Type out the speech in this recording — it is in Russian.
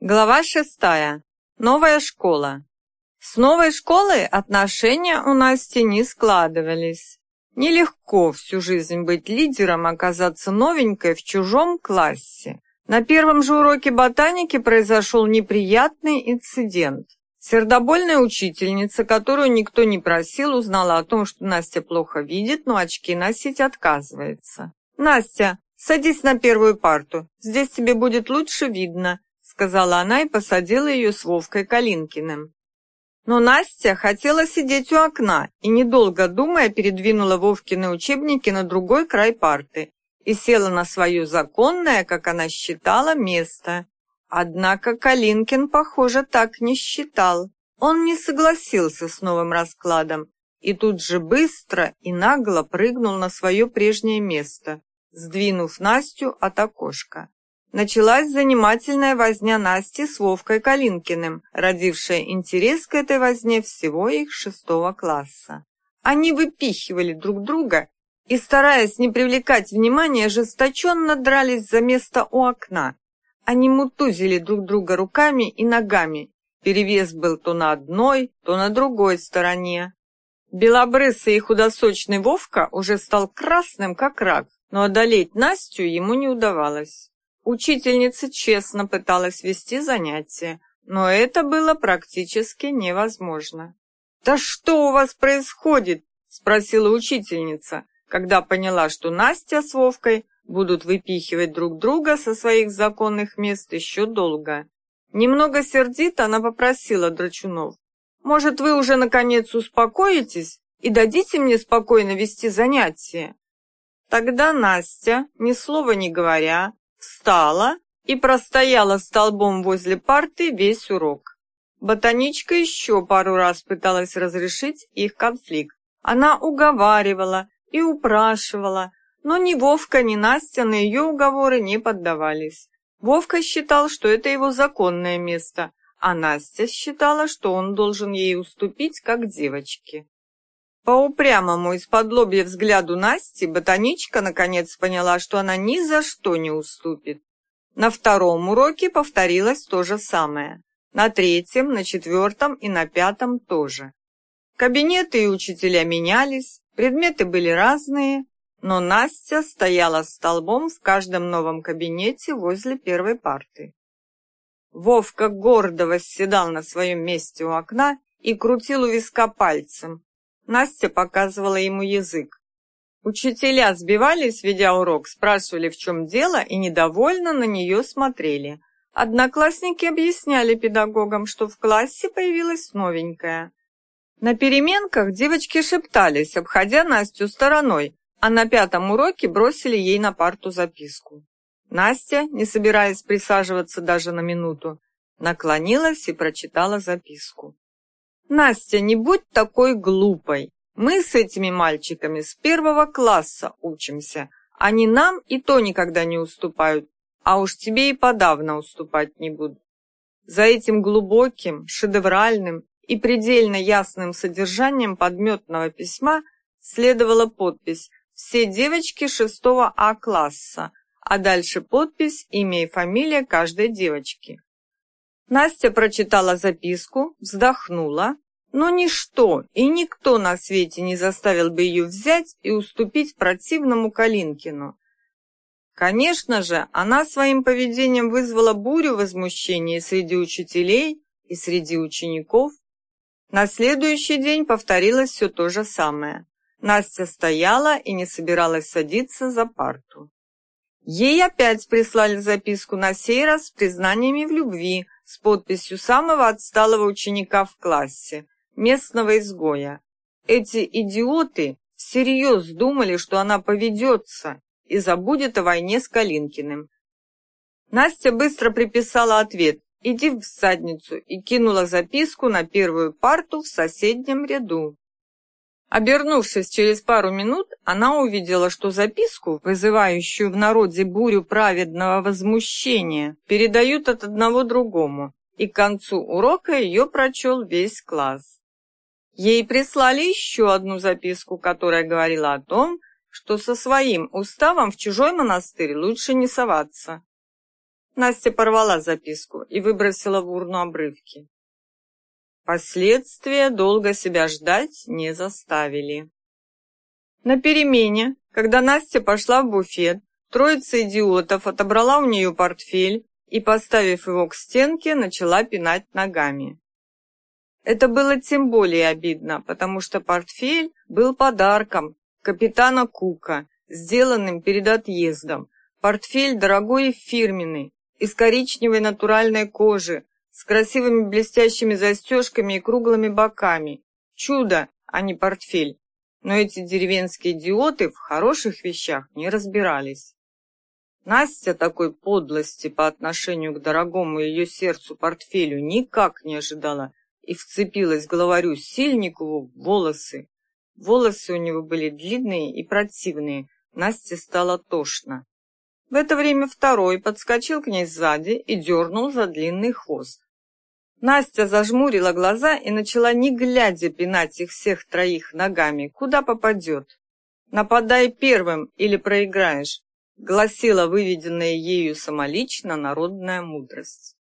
Глава шестая. Новая школа. С новой школой отношения у Насти не складывались. Нелегко всю жизнь быть лидером, оказаться новенькой в чужом классе. На первом же уроке ботаники произошел неприятный инцидент. Сердобольная учительница, которую никто не просил, узнала о том, что Настя плохо видит, но очки носить отказывается. «Настя, садись на первую парту, здесь тебе будет лучше видно», сказала она и посадила ее с Вовкой Калинкиным. Но Настя хотела сидеть у окна и, недолго думая, передвинула Вовкины учебники на другой край парты и села на свое законное, как она считала, место. Однако Калинкин, похоже, так не считал. Он не согласился с новым раскладом и тут же быстро и нагло прыгнул на свое прежнее место, сдвинув Настю от окошка. Началась занимательная возня Насти с Вовкой Калинкиным, родившая интерес к этой возне всего их шестого класса. Они выпихивали друг друга и, стараясь не привлекать внимания, ожесточенно дрались за место у окна. Они мутузили друг друга руками и ногами. Перевес был то на одной, то на другой стороне. Белобрысый и худосочный Вовка уже стал красным, как рак, но одолеть Настю ему не удавалось. Учительница честно пыталась вести занятия, но это было практически невозможно. «Да что у вас происходит?» – спросила учительница, когда поняла, что Настя с Вовкой будут выпихивать друг друга со своих законных мест еще долго. Немного сердито она попросила Драчунов. «Может, вы уже наконец успокоитесь и дадите мне спокойно вести занятия?» Тогда Настя, ни слова не говоря, встала и простояла столбом возле парты весь урок. Ботаничка еще пару раз пыталась разрешить их конфликт. Она уговаривала и упрашивала, но ни Вовка, ни Настя на ее уговоры не поддавались. Вовка считал, что это его законное место, а Настя считала, что он должен ей уступить, как девочке. По упрямому из-под лобья взгляду Насти ботаничка наконец поняла, что она ни за что не уступит. На втором уроке повторилось то же самое. На третьем, на четвертом и на пятом тоже. Кабинеты и учителя менялись, предметы были разные, но Настя стояла столбом в каждом новом кабинете возле первой парты. Вовка гордо восседал на своем месте у окна и крутил у виска пальцем, Настя показывала ему язык. Учителя сбивались, ведя урок, спрашивали, в чем дело, и недовольно на нее смотрели. Одноклассники объясняли педагогам, что в классе появилась новенькая. На переменках девочки шептались, обходя Настю стороной, а на пятом уроке бросили ей на парту записку. Настя, не собираясь присаживаться даже на минуту, наклонилась и прочитала записку. Настя, не будь такой глупой. Мы с этими мальчиками с первого класса учимся. Они нам и то никогда не уступают, а уж тебе и подавно уступать не будут. За этим глубоким, шедевральным и предельно ясным содержанием подметного письма следовала подпись «Все девочки шестого А класса», а дальше подпись, имя и фамилия каждой девочки. Настя прочитала записку, вздохнула, но ничто и никто на свете не заставил бы ее взять и уступить противному Калинкину. Конечно же, она своим поведением вызвала бурю возмущения среди учителей и среди учеников. На следующий день повторилось все то же самое. Настя стояла и не собиралась садиться за парту. Ей опять прислали записку на сей раз с признаниями в любви, с подписью самого отсталого ученика в классе, местного изгоя. Эти идиоты всерьез думали, что она поведется и забудет о войне с Калинкиным. Настя быстро приписала ответ «Иди в задницу» и кинула записку на первую парту в соседнем ряду. Обернувшись через пару минут, она увидела, что записку, вызывающую в народе бурю праведного возмущения, передают от одного другому, и к концу урока ее прочел весь класс. Ей прислали еще одну записку, которая говорила о том, что со своим уставом в чужой монастырь лучше не соваться. Настя порвала записку и выбросила в урну обрывки. Последствия долго себя ждать не заставили. На перемене, когда Настя пошла в буфет, троица идиотов отобрала у нее портфель и, поставив его к стенке, начала пинать ногами. Это было тем более обидно, потому что портфель был подарком капитана Кука, сделанным перед отъездом. Портфель дорогой и фирменный, из коричневой натуральной кожи, с красивыми блестящими застежками и круглыми боками. Чудо, а не портфель. Но эти деревенские идиоты в хороших вещах не разбирались. Настя такой подлости по отношению к дорогому ее сердцу портфелю никак не ожидала и вцепилась главарю Сильникову в волосы. Волосы у него были длинные и противные. Насте стало тошно. В это время второй подскочил к ней сзади и дернул за длинный хвост. Настя зажмурила глаза и начала, не глядя, пинать их всех троих ногами, куда попадет. «Нападай первым или проиграешь», гласила выведенная ею самолично народная мудрость.